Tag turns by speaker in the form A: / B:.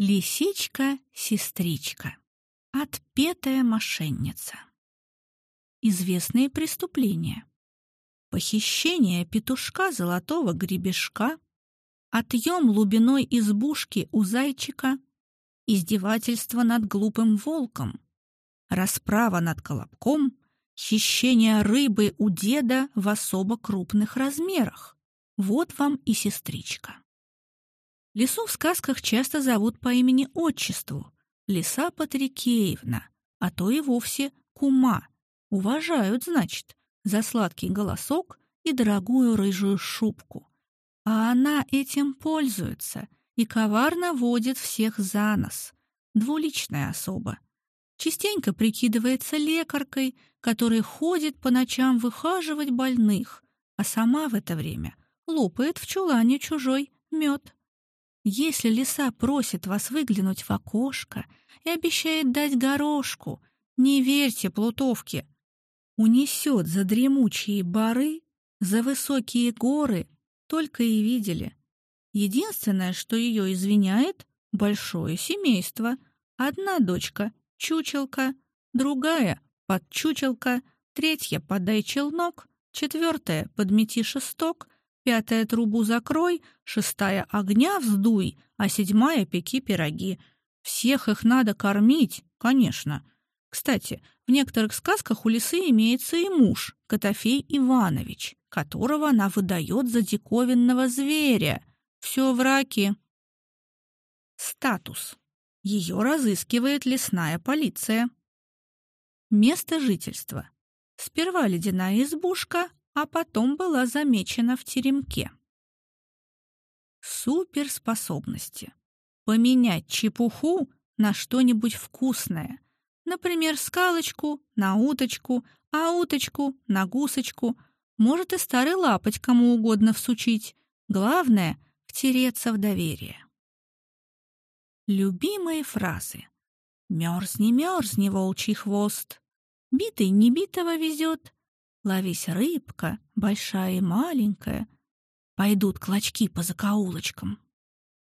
A: Лисичка-сестричка. Отпетая мошенница. Известные преступления. Похищение петушка золотого гребешка, отъем лубиной избушки у зайчика, издевательство над глупым волком, расправа над колобком, хищение рыбы у деда в особо крупных размерах. Вот вам и сестричка. Лису в сказках часто зовут по имени-отчеству Лиса Патрикеевна, а то и вовсе Кума. Уважают, значит, за сладкий голосок и дорогую рыжую шубку. А она этим пользуется и коварно водит всех за нос. Двуличная особа. Частенько прикидывается лекаркой, которая ходит по ночам выхаживать больных, а сама в это время лопает в чулане чужой мед. Если лиса просит вас выглянуть в окошко и обещает дать горошку, не верьте плутовке. Унесет за дремучие бары, за высокие горы, только и видели. Единственное, что ее извиняет — большое семейство. Одна дочка — чучелка, другая — подчучелка, третья — подай челнок, четвертая — подмети шесток — пятая трубу закрой, шестая огня вздуй, а седьмая пеки пироги. Всех их надо кормить, конечно. Кстати, в некоторых сказках у лисы имеется и муж, Котофей Иванович, которого она выдает за диковинного зверя. Все в раке. Статус. Ее разыскивает лесная полиция. Место жительства. Сперва ледяная избушка, а потом была замечена в теремке. Суперспособности. Поменять чепуху на что-нибудь вкусное. Например, скалочку на уточку, а уточку на гусочку. Может и старый лапоть кому угодно всучить. Главное — втереться в доверие. Любимые фразы. «Мерзни, мерзни, волчий хвост», «Битый не битого везет», Ловись рыбка, большая и маленькая. Пойдут клочки по закоулочкам.